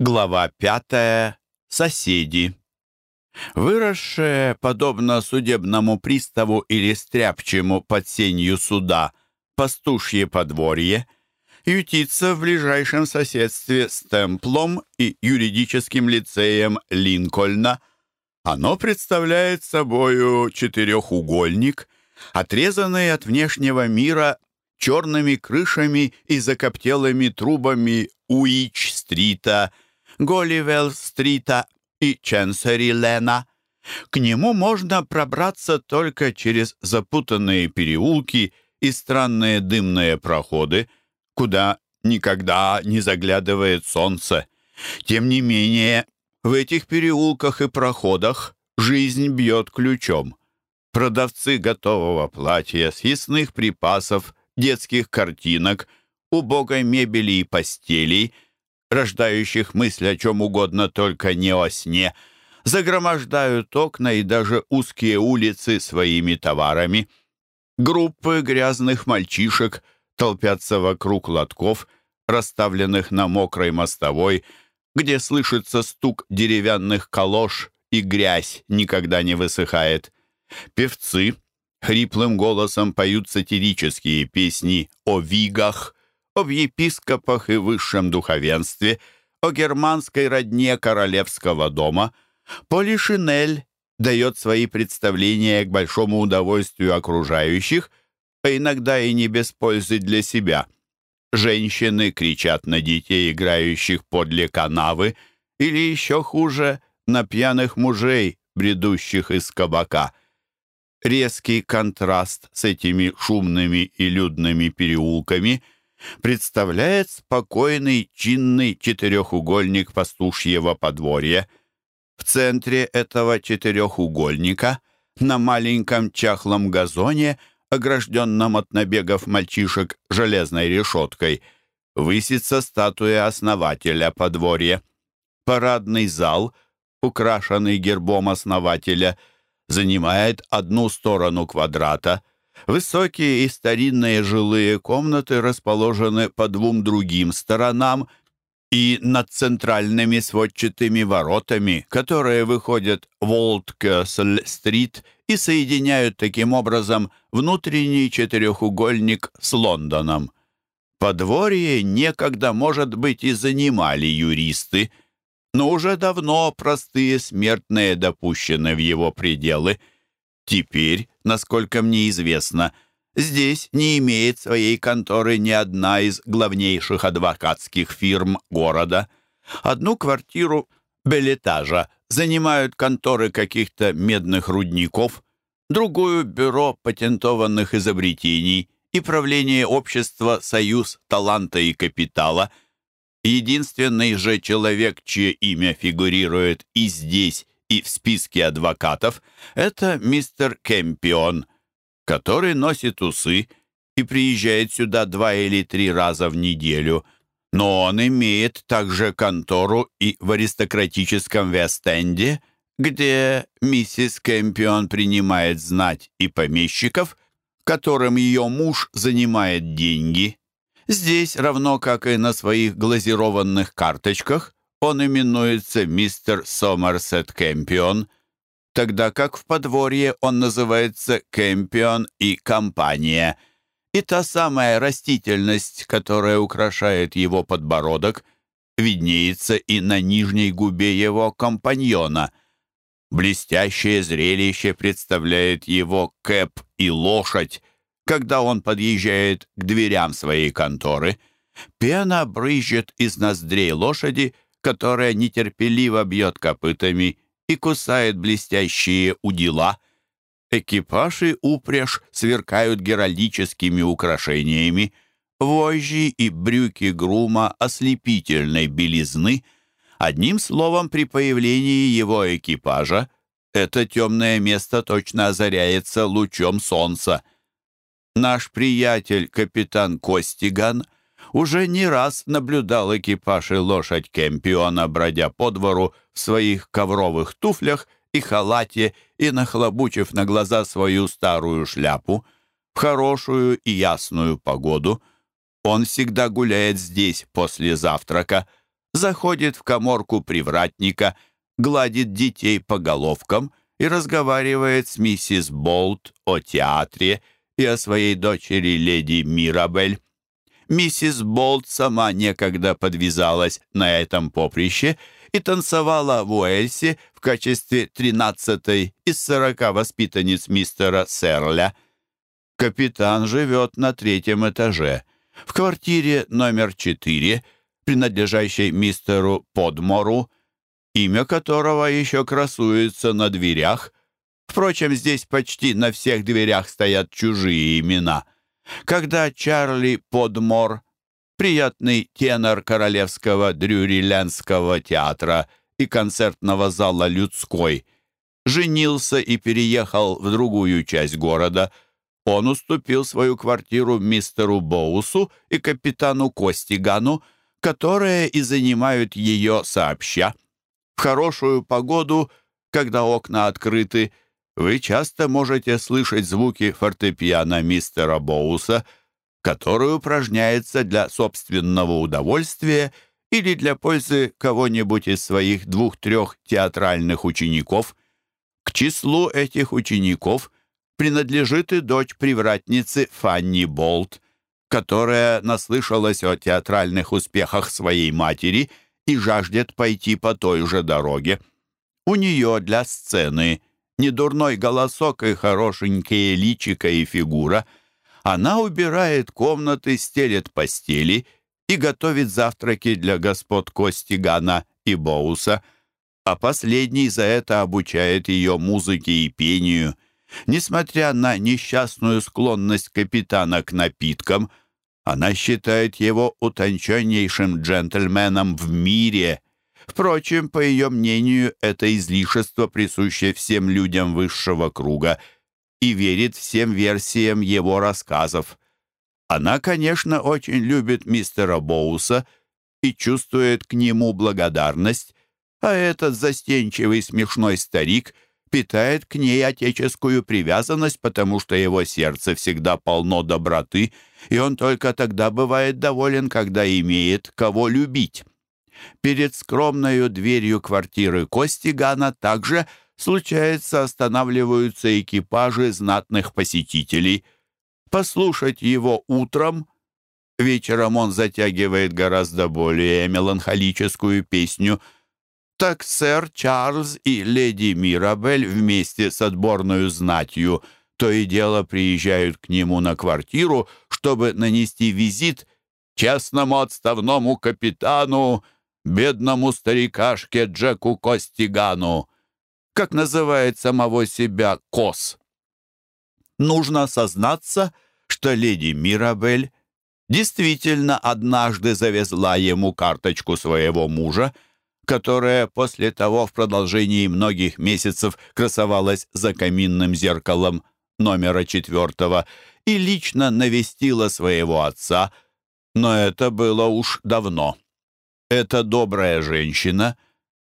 Глава пятая. Соседи. Выросшее, подобно судебному приставу или стряпчему под сенью суда, пастушье подворье, ютится в ближайшем соседстве с Темплом и юридическим лицеем Линкольна. Оно представляет собою четырехугольник, отрезанный от внешнего мира черными крышами и закоптелыми трубами Уич-стрита – Голливелл-стрита и Ченсери-Лена. К нему можно пробраться только через запутанные переулки и странные дымные проходы, куда никогда не заглядывает солнце. Тем не менее, в этих переулках и проходах жизнь бьет ключом. Продавцы готового платья, съестных припасов, детских картинок, убогой мебели и постелей — рождающих мысль о чем угодно, только не о сне, загромождают окна и даже узкие улицы своими товарами. Группы грязных мальчишек толпятся вокруг лотков, расставленных на мокрой мостовой, где слышится стук деревянных калош и грязь никогда не высыхает. Певцы хриплым голосом поют сатирические песни о вигах, об епископах и высшем духовенстве, о германской родне королевского дома. Полишинель дает свои представления к большому удовольствию окружающих, а иногда и не без пользы для себя. Женщины кричат на детей, играющих подле канавы, или еще хуже, на пьяных мужей, бредущих из кабака. Резкий контраст с этими шумными и людными переулками – представляет спокойный, чинный четырехугольник пастушьего подворья. В центре этого четырехугольника на маленьком чахлом газоне, огражденном от набегов мальчишек железной решеткой, высится статуя основателя подворья. Парадный зал, украшенный гербом основателя, занимает одну сторону квадрата — Высокие и старинные жилые комнаты расположены по двум другим сторонам и над центральными сводчатыми воротами, которые выходят в Олд-Кёссель-стрит и соединяют таким образом внутренний четырехугольник с Лондоном. Подворье некогда, может быть, и занимали юристы, но уже давно простые смертные допущены в его пределы – Теперь, насколько мне известно, здесь не имеет своей конторы ни одна из главнейших адвокатских фирм города. Одну квартиру белетажа занимают конторы каких-то медных рудников, другую — бюро патентованных изобретений и правление общества «Союз таланта и капитала». Единственный же человек, чье имя фигурирует и здесь, и в списке адвокатов — это мистер Кемпион, который носит усы и приезжает сюда два или три раза в неделю, но он имеет также контору и в аристократическом Вест-Энде, где миссис Кемпион принимает знать и помещиков, которым ее муж занимает деньги. Здесь, равно как и на своих глазированных карточках, он именуется мистер Сомерсет Кэмпион, тогда как в подворье он называется Кэмпион и компания. И та самая растительность, которая украшает его подбородок, виднеется и на нижней губе его компаньона. Блестящее зрелище представляет его кэп и лошадь, когда он подъезжает к дверям своей конторы. Пена брызжет из ноздрей лошади, которая нетерпеливо бьет копытами и кусает блестящие удила. Экипаж и упряжь сверкают геральдическими украшениями. Вожжи и брюки грума ослепительной белизны. Одним словом, при появлении его экипажа это темное место точно озаряется лучом солнца. Наш приятель, капитан Костиган, уже не раз наблюдал экипаж и лошадь Кемпиона, бродя по двору в своих ковровых туфлях и халате и нахлобучив на глаза свою старую шляпу. В хорошую и ясную погоду он всегда гуляет здесь после завтрака, заходит в коморку привратника, гладит детей по головкам и разговаривает с миссис Болт о театре и о своей дочери леди Мирабель. Миссис Болт сама некогда подвязалась на этом поприще и танцевала в Уэльсе в качестве тринадцатой из сорока воспитанниц мистера Серля. Капитан живет на третьем этаже, в квартире номер четыре, принадлежащей мистеру Подмору, имя которого еще красуется на дверях. Впрочем, здесь почти на всех дверях стоят чужие имена. Когда Чарли Подмор, приятный тенор Королевского дрюрилянского театра и концертного зала «Людской», женился и переехал в другую часть города, он уступил свою квартиру мистеру Боусу и капитану Костигану, которые и занимают ее сообща. В хорошую погоду, когда окна открыты, вы часто можете слышать звуки фортепиано мистера Боуса, который упражняется для собственного удовольствия или для пользы кого-нибудь из своих двух-трех театральных учеников. К числу этих учеников принадлежит и дочь привратницы Фанни Болт, которая наслышалась о театральных успехах своей матери и жаждет пойти по той же дороге. У нее для сцены недурной голосок и хорошенькие личико и фигура. Она убирает комнаты, стелет постели и готовит завтраки для господ Костигана и Боуса, а последний за это обучает ее музыке и пению. Несмотря на несчастную склонность капитана к напиткам – она считает его утонченнейшим джентльменом в мире. Впрочем, по ее мнению, это излишество присуще всем людям высшего круга и верит всем версиям его рассказов. Она, конечно, очень любит мистера Боуса и чувствует к нему благодарность, а этот застенчивый смешной старик — питает к ней отеческую привязанность, потому что его сердце всегда полно доброты, и он только тогда бывает доволен, когда имеет кого любить. Перед скромной дверью квартиры Костигана также, случается, останавливаются экипажи знатных посетителей. Послушать его утром — Вечером он затягивает гораздо более меланхолическую песню — так сэр Чарльз и леди Мирабель вместе с отборную знатью то и дело приезжают к нему на квартиру, чтобы нанести визит честному отставному капитану, бедному старикашке Джеку Костигану, как называет самого себя Кос. Нужно сознаться, что леди Мирабель действительно однажды завезла ему карточку своего мужа, которая после того в продолжении многих месяцев красовалась за каминным зеркалом номера четвертого и лично навестила своего отца, но это было уж давно. Эта добрая женщина,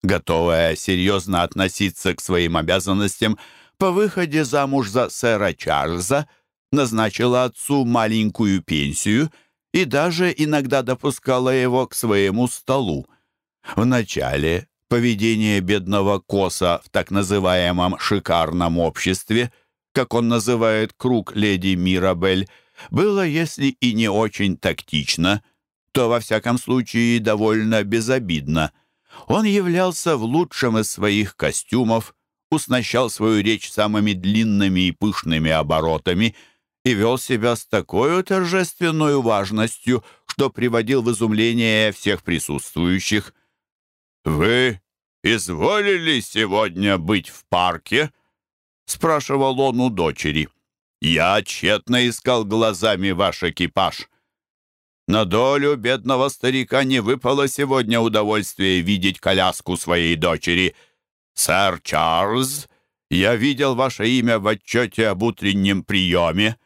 готовая серьезно относиться к своим обязанностям, по выходе замуж за сэра Чарльза назначила отцу маленькую пенсию и даже иногда допускала его к своему столу. Вначале поведение бедного Коса в так называемом «шикарном обществе», как он называет круг леди Мирабель, было, если и не очень тактично, то, во всяком случае, довольно безобидно. Он являлся в лучшем из своих костюмов, уснащал свою речь самыми длинными и пышными оборотами и вел себя с такой торжественной важностью, что приводил в изумление всех присутствующих – «Вы изволили сегодня быть в парке?» — спрашивал он у дочери. «Я тщетно искал глазами ваш экипаж. На долю бедного старика не выпало сегодня удовольствие видеть коляску своей дочери. Сэр Чарльз, я видел ваше имя в отчете об утреннем приеме.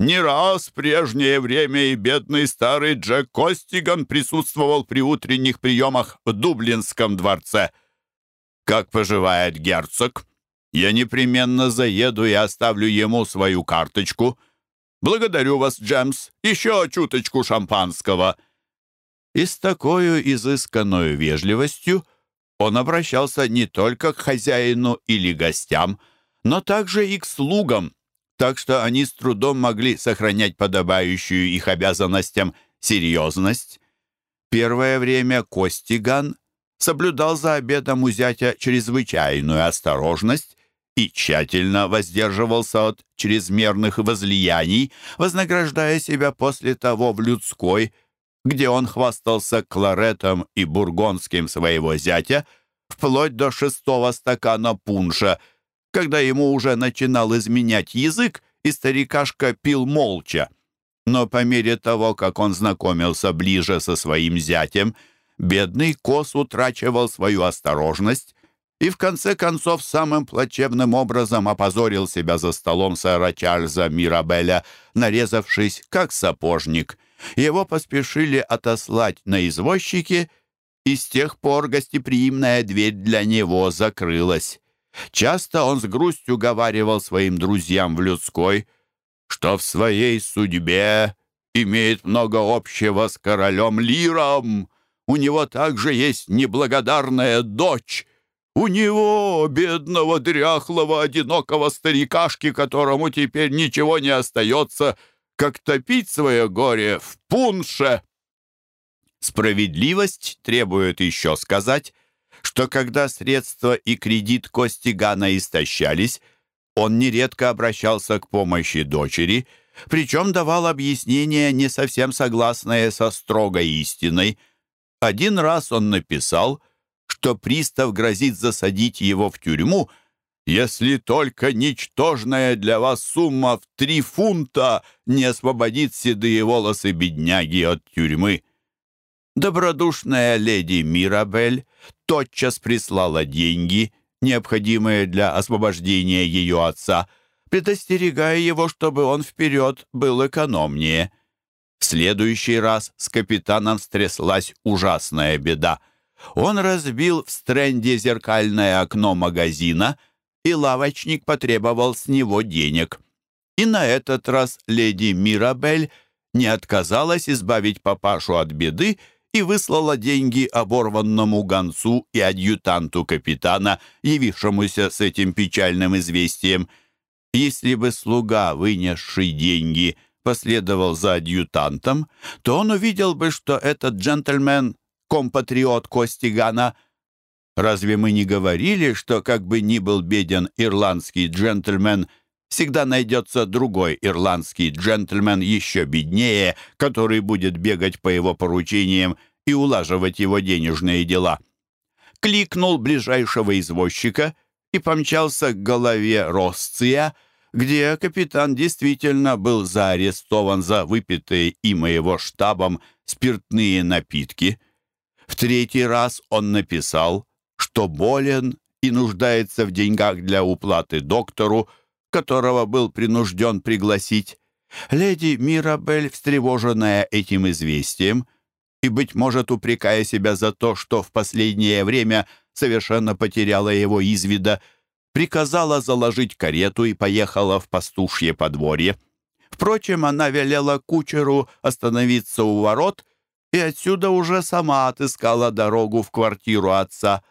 Не раз в прежнее время и бедный старый Джек Костиган присутствовал при утренних приемах в Дублинском дворце. Как поживает герцог? Я непременно заеду и оставлю ему свою карточку. Благодарю вас, Джемс. Еще чуточку шампанского». И с такой изысканной вежливостью он обращался не только к хозяину или гостям, но также и к слугам, так что они с трудом могли сохранять подобающую их обязанностям серьезность. Первое время Костиган соблюдал за обедом у зятя чрезвычайную осторожность и тщательно воздерживался от чрезмерных возлияний, вознаграждая себя после того в людской, где он хвастался кларетом и бургонским своего зятя, вплоть до шестого стакана пунша, когда ему уже начинал изменять язык, и старикашка пил молча. Но по мере того, как он знакомился ближе со своим зятем, бедный Кос утрачивал свою осторожность и в конце концов самым плачевным образом опозорил себя за столом сэра Чарльза Мирабеля, нарезавшись как сапожник. Его поспешили отослать на извозчике, и с тех пор гостеприимная дверь для него закрылась. Часто он с грустью говаривал своим друзьям в людской, что в своей судьбе имеет много общего с королем Лиром. У него также есть неблагодарная дочь, у него, бедного, дряхлого, одинокого старикашки, которому теперь ничего не остается, как топить свое горе в пунше. Справедливость требует еще сказать, что когда средства и кредит Костигана истощались, он нередко обращался к помощи дочери, причем давал объяснения, не совсем согласные со строгой истиной. Один раз он написал — что пристав грозит засадить его в тюрьму, если только ничтожная для вас сумма в три фунта не освободит седые волосы бедняги от тюрьмы. Добродушная леди Мирабель тотчас прислала деньги, необходимые для освобождения ее отца, предостерегая его, чтобы он вперед был экономнее. В следующий раз с капитаном стряслась ужасная беда — он разбил в стренде зеркальное окно магазина, и лавочник потребовал с него денег. И на этот раз леди Мирабель не отказалась избавить папашу от беды и выслала деньги оборванному гонцу и адъютанту капитана, явившемуся с этим печальным известием. Если бы слуга, вынесший деньги, последовал за адъютантом, то он увидел бы, что этот джентльмен компатриот Костигана. Разве мы не говорили, что как бы ни был беден ирландский джентльмен, всегда найдется другой ирландский джентльмен еще беднее, который будет бегать по его поручениям и улаживать его денежные дела? Кликнул ближайшего извозчика и помчался к голове Росция, где капитан действительно был заарестован за выпитые и его штабом спиртные напитки — в третий раз он написал, что болен и нуждается в деньгах для уплаты доктору, которого был принужден пригласить. Леди Мирабель, встревоженная этим известием, и, быть может, упрекая себя за то, что в последнее время совершенно потеряла его из вида, приказала заложить карету и поехала в пастушье подворье. Впрочем, она велела кучеру остановиться у ворот и отсюда уже сама отыскала дорогу в квартиру отца.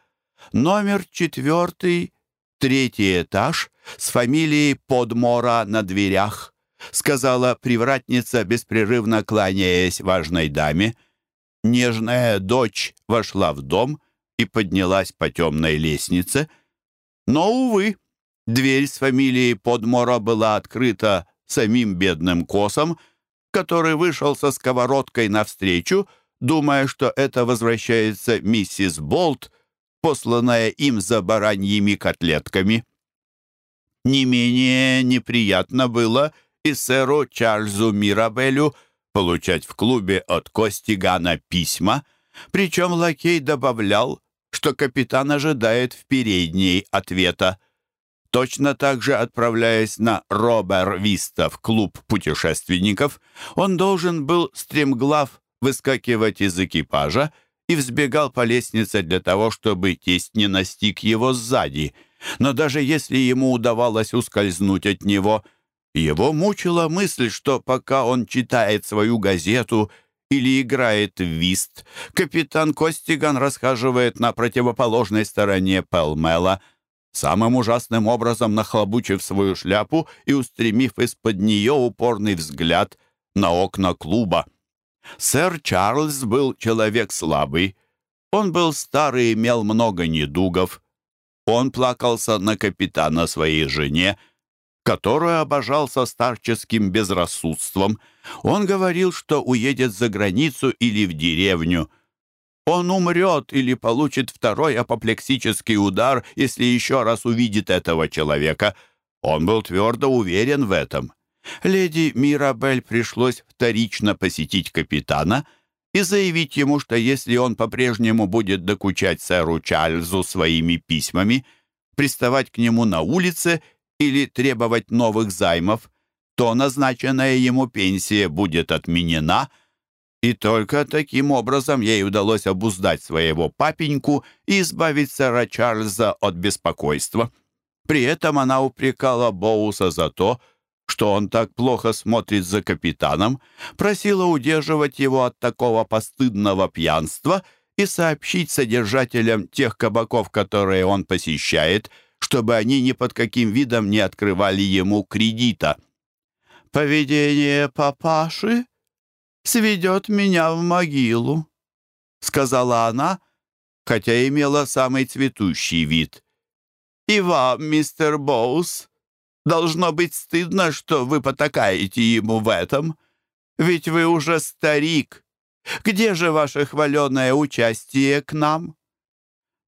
Номер четвертый, третий этаж, с фамилией Подмора на дверях, сказала привратница, беспрерывно кланяясь важной даме. Нежная дочь вошла в дом и поднялась по темной лестнице. Но, увы, дверь с фамилией Подмора была открыта самим бедным косом, который вышел со сковородкой навстречу, думая, что это возвращается миссис Болт, посланная им за бараньими котлетками. Не менее неприятно было и сэру Чарльзу Мирабелю получать в клубе от Костигана письма, причем лакей добавлял, что капитан ожидает в передней ответа. Точно так же, отправляясь на Робер Виста в клуб путешественников, он должен был стремглав выскакивать из экипажа и взбегал по лестнице для того, чтобы тесть не настиг его сзади. Но даже если ему удавалось ускользнуть от него, его мучила мысль, что пока он читает свою газету или играет в вист. Капитан Костиган расхаживает на противоположной стороне Пелмела, самым ужасным образом нахлобучив свою шляпу и устремив из-под нее упорный взгляд на окна клуба. Сэр Чарльз был человек слабый. Он был старый и имел много недугов. Он плакался на капитана своей жене, которую обожал со старческим безрассудством. Он говорил, что уедет за границу или в деревню. Он умрет или получит второй апоплексический удар, если еще раз увидит этого человека. Он был твердо уверен в этом. Леди Мирабель пришлось вторично посетить капитана и заявить ему, что если он по-прежнему будет докучать сэру Чарльзу своими письмами, приставать к нему на улице или требовать новых займов, то назначенная ему пенсия будет отменена, и только таким образом ей удалось обуздать своего папеньку и избавить сэра Чарльза от беспокойства. При этом она упрекала Боуса за то, что он так плохо смотрит за капитаном, просила удерживать его от такого постыдного пьянства и сообщить содержателям тех кабаков, которые он посещает, чтобы они ни под каким видом не открывали ему кредита. «Поведение папаши сведет меня в могилу», — сказала она, хотя имела самый цветущий вид. «И вам, мистер Боус, Должно быть стыдно, что вы потакаете ему в этом. Ведь вы уже старик. Где же ваше хваленое участие к нам?»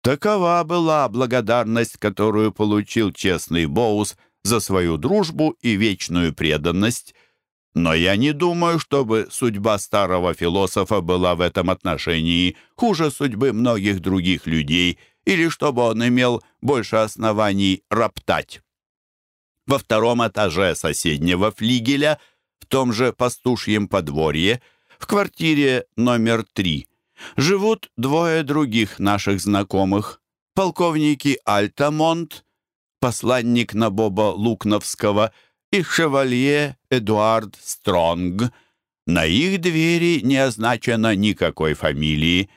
Такова была благодарность, которую получил честный Боус за свою дружбу и вечную преданность. Но я не думаю, чтобы судьба старого философа была в этом отношении хуже судьбы многих других людей или чтобы он имел больше оснований роптать. Во втором этаже соседнего флигеля, в том же пастушьем подворье, в квартире номер три, живут двое других наших знакомых. Полковники Альтамонт, посланник Набоба Лукновского и шевалье Эдуард Стронг. На их двери не означено никакой фамилии.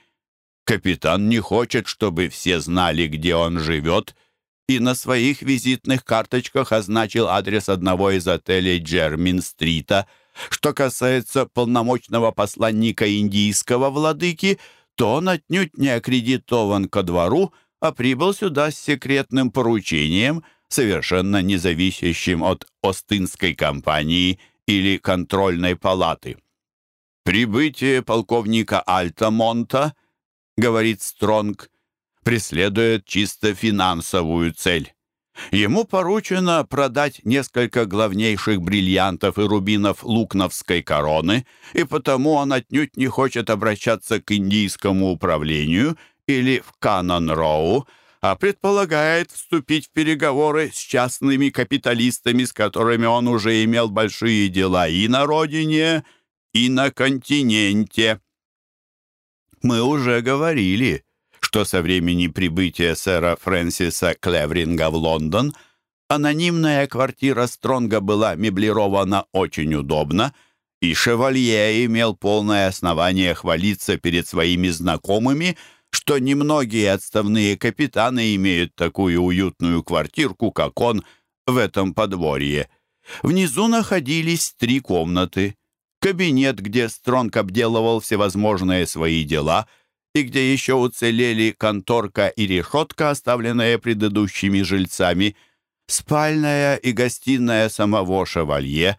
Капитан не хочет, чтобы все знали, где он живет — и на своих визитных карточках означил адрес одного из отелей Джермин-стрита. Что касается полномочного посланника индийского владыки, то он отнюдь не аккредитован ко двору, а прибыл сюда с секретным поручением, совершенно независящим от Остинской компании или контрольной палаты. «Прибытие полковника Альтамонта, — говорит Стронг, — преследует чисто финансовую цель. Ему поручено продать несколько главнейших бриллиантов и рубинов лукновской короны, и потому он отнюдь не хочет обращаться к индийскому управлению или в Канон-Роу, а предполагает вступить в переговоры с частными капиталистами, с которыми он уже имел большие дела и на родине, и на континенте. Мы уже говорили, что со времени прибытия сэра Фрэнсиса Клевринга в Лондон анонимная квартира Стронга была меблирована очень удобно, и Шевалье имел полное основание хвалиться перед своими знакомыми, что немногие отставные капитаны имеют такую уютную квартирку, как он, в этом подворье. Внизу находились три комнаты. Кабинет, где Стронг обделывал всевозможные свои дела — и где еще уцелели конторка и решетка, оставленные предыдущими жильцами, спальная и гостиная самого шевалье.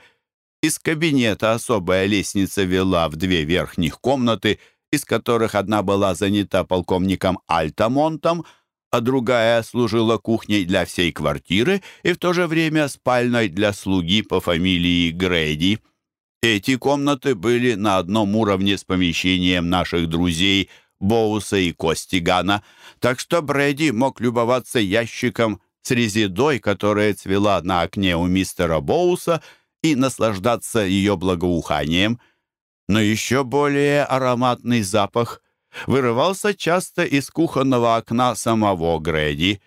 Из кабинета особая лестница вела в две верхних комнаты, из которых одна была занята полковником Альтамонтом, а другая служила кухней для всей квартиры и в то же время спальной для слуги по фамилии Грейди. Эти комнаты были на одном уровне с помещением наших друзей – Боуса и Костигана, так что Брэди мог любоваться ящиком с резидой, которая цвела на окне у мистера Боуса, и наслаждаться ее благоуханием. Но еще более ароматный запах вырывался часто из кухонного окна самого Грэди.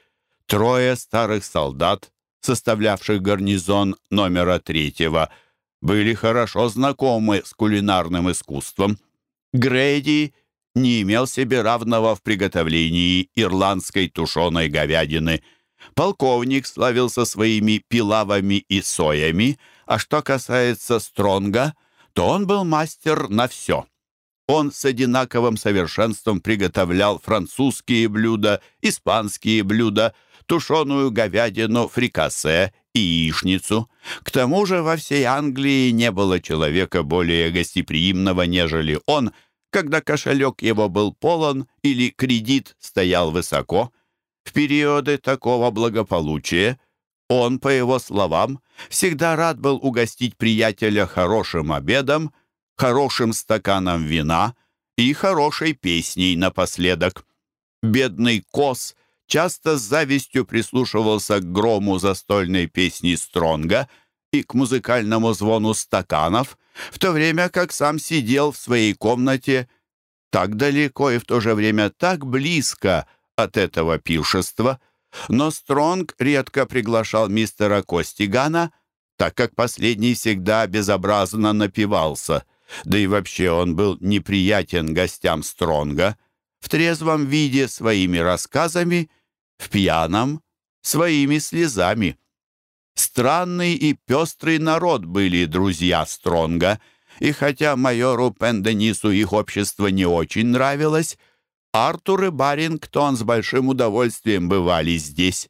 Трое старых солдат, составлявших гарнизон номера третьего, были хорошо знакомы с кулинарным искусством — Грейди не имел себе равного в приготовлении ирландской тушеной говядины. Полковник славился своими пилавами и соями, а что касается Стронга, то он был мастер на все. Он с одинаковым совершенством приготовлял французские блюда, испанские блюда, тушеную говядину, фрикасе и яичницу. К тому же во всей Англии не было человека более гостеприимного, нежели он, когда кошелек его был полон или кредит стоял высоко. В периоды такого благополучия он, по его словам, всегда рад был угостить приятеля хорошим обедом, хорошим стаканом вина и хорошей песней напоследок. Бедный Кос часто с завистью прислушивался к грому застольной песни Стронга и к музыкальному звону стаканов, в то время как сам сидел в своей комнате так далеко и в то же время так близко от этого пиршества. Но Стронг редко приглашал мистера Костигана, так как последний всегда безобразно напивался. Да и вообще он был неприятен гостям Стронга, в трезвом виде своими рассказами, в пьяном своими слезами. Странный и пестрый народ были друзья Стронга, и хотя майору Пенденису их общество не очень нравилось, Артур и Барингтон с большим удовольствием бывали здесь.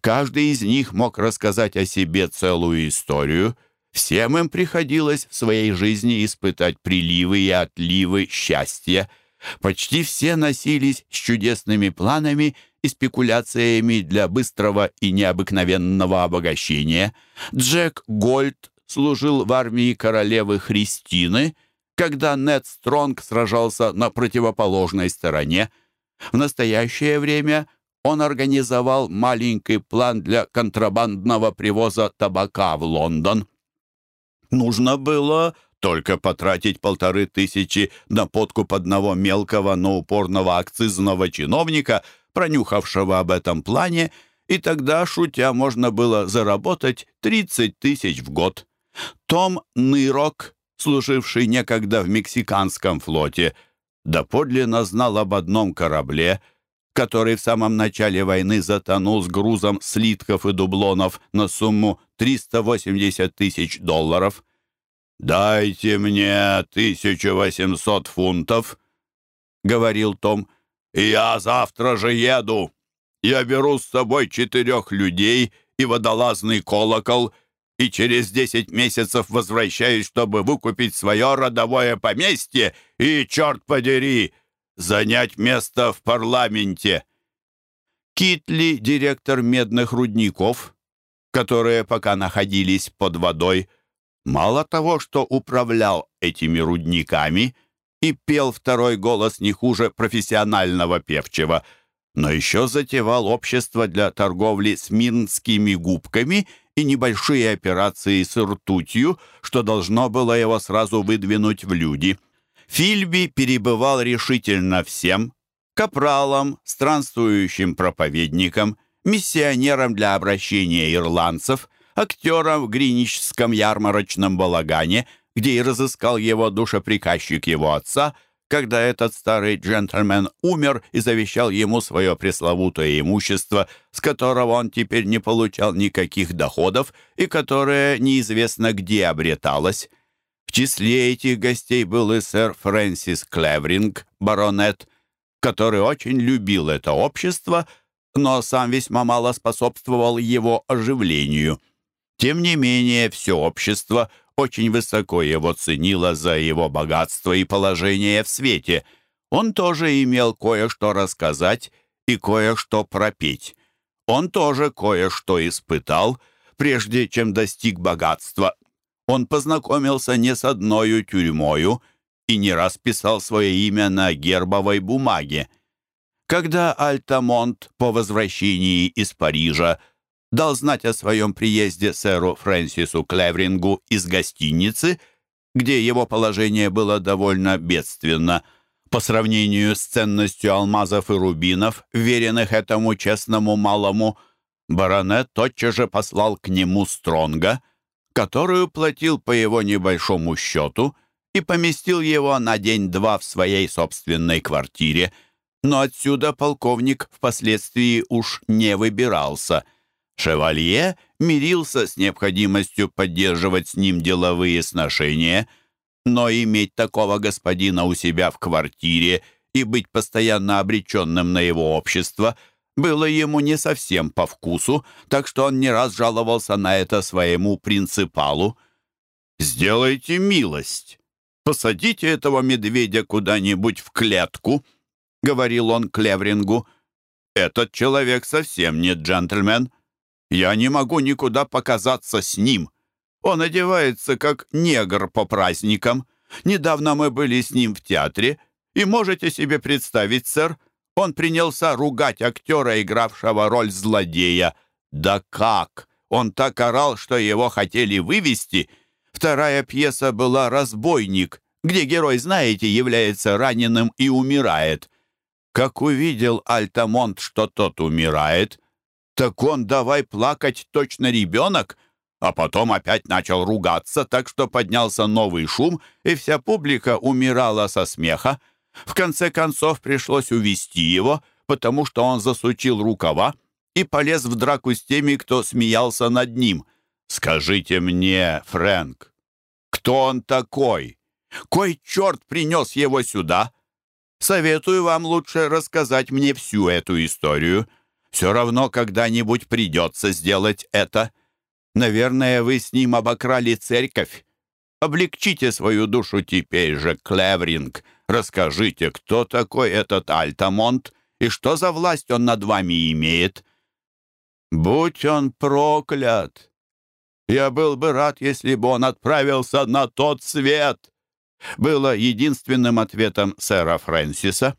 Каждый из них мог рассказать о себе целую историю — Всем им приходилось в своей жизни испытать приливы и отливы счастья. Почти все носились с чудесными планами и спекуляциями для быстрого и необыкновенного обогащения. Джек Гольд служил в армии королевы Христины, когда Нед Стронг сражался на противоположной стороне. В настоящее время он организовал маленький план для контрабандного привоза табака в Лондон. Нужно было только потратить полторы тысячи на подкуп одного мелкого, но упорного акцизного чиновника, пронюхавшего об этом плане, и тогда, шутя, можно было заработать 30 тысяч в год. Том Нырок, служивший некогда в мексиканском флоте, доподлинно знал об одном корабле, который в самом начале войны затонул с грузом слитков и дублонов на сумму 380 тысяч долларов. «Дайте мне 1800 фунтов», — говорил Том, — «и я завтра же еду. Я беру с собой четырех людей и водолазный колокол, и через десять месяцев возвращаюсь, чтобы выкупить свое родовое поместье и, черт подери, занять место в парламенте». Китли, директор медных рудников, которые пока находились под водой, мало того, что управлял этими рудниками и пел второй голос не хуже профессионального певчего, но еще затевал общество для торговли с минскими губками и небольшие операции с ртутью, что должно было его сразу выдвинуть в люди — Фильби перебывал решительно всем — капралом, странствующим проповедником, миссионером для обращения ирландцев, актером в Гриничском ярмарочном балагане, где и разыскал его душеприказчик его отца, когда этот старый джентльмен умер и завещал ему свое пресловутое имущество, с которого он теперь не получал никаких доходов и которое неизвестно где обреталось. В числе этих гостей был и сэр Фрэнсис Клевринг, баронет, который очень любил это общество, но сам весьма мало способствовал его оживлению. Тем не менее, все общество очень высоко его ценило за его богатство и положение в свете. Он тоже имел кое-что рассказать и кое-что пропеть. Он тоже кое-что испытал, прежде чем достиг богатства он познакомился не с одной тюрьмою и не раз писал свое имя на гербовой бумаге. Когда Альтамонт по возвращении из Парижа дал знать о своем приезде сэру Фрэнсису Клеврингу из гостиницы, где его положение было довольно бедственно по сравнению с ценностью алмазов и рубинов, веренных этому честному малому, баронет тотчас же послал к нему Стронга — которую платил по его небольшому счету и поместил его на день-два в своей собственной квартире, но отсюда полковник впоследствии уж не выбирался. Шевалье мирился с необходимостью поддерживать с ним деловые сношения, но иметь такого господина у себя в квартире и быть постоянно обреченным на его общество было ему не совсем по вкусу, так что он не раз жаловался на это своему принципалу. «Сделайте милость, посадите этого медведя куда-нибудь в клетку», — говорил он Клеврингу. «Этот человек совсем не джентльмен. Я не могу никуда показаться с ним. Он одевается как негр по праздникам. Недавно мы были с ним в театре, и можете себе представить, сэр, он принялся ругать актера, игравшего роль злодея. Да как! Он так орал, что его хотели вывести. Вторая пьеса была «Разбойник», где герой, знаете, является раненым и умирает. Как увидел Альтамонт, что тот умирает, так он давай плакать точно ребенок, а потом опять начал ругаться, так что поднялся новый шум, и вся публика умирала со смеха. В конце концов пришлось увести его, потому что он засучил рукава и полез в драку с теми, кто смеялся над ним. «Скажите мне, Фрэнк, кто он такой? Кой черт принес его сюда? Советую вам лучше рассказать мне всю эту историю». Все равно когда-нибудь придется сделать это. Наверное, вы с ним обокрали церковь. Облегчите свою душу теперь же, Клевринг. Расскажите, кто такой этот Альтамонт и что за власть он над вами имеет. Будь он проклят! Я был бы рад, если бы он отправился на тот свет. Было единственным ответом сэра Фрэнсиса.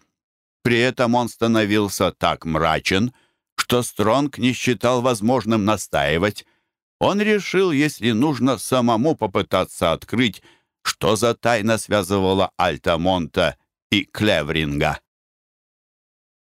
При этом он становился так мрачен, что Стронг не считал возможным настаивать. Он решил, если нужно, самому попытаться открыть, что за тайна связывала Альтамонта и Клевринга.